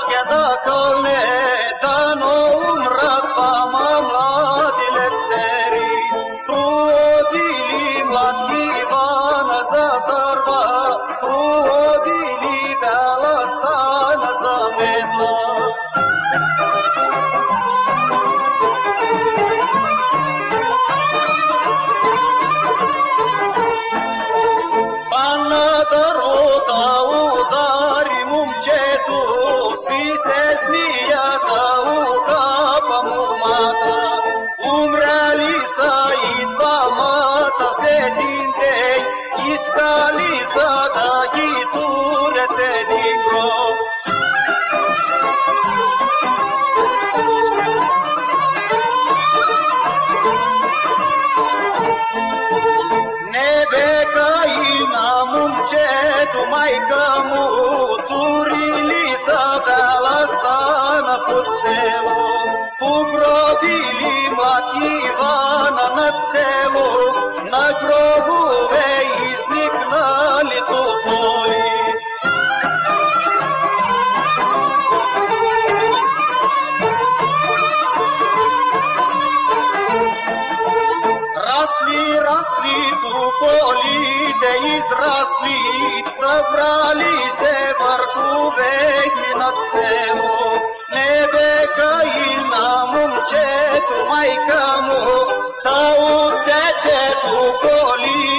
کاشکی دا کلی دا نو عمرت با ما مادی لفتری رو دیلی ملکی با نزدار با رو دیلی بلستان زمین با نادر و داو داری ممچه تو realizez viața uca pămumată, Cum realiza itvamata fetintei, Iscalizata ghiturețe din grob. Nebe caina mumce tu mai cămuturile, Івана по село, у кровілі мать Івана над село, на крову веї зник на літо полі. Раслі, раслі, у полі, де і зраслі, забралися варку веки над село, nevecăinam ce tu mai cămu, tău ce tu colii.